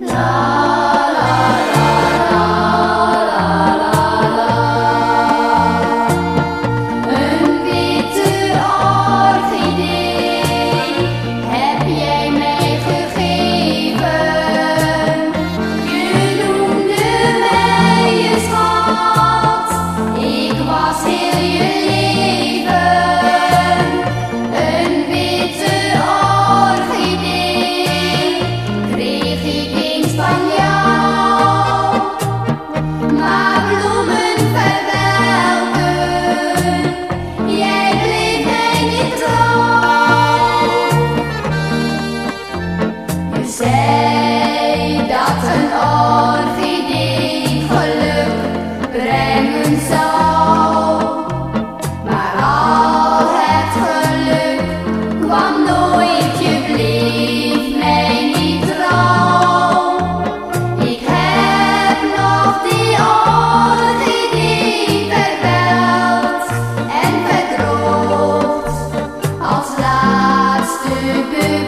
Love. baby.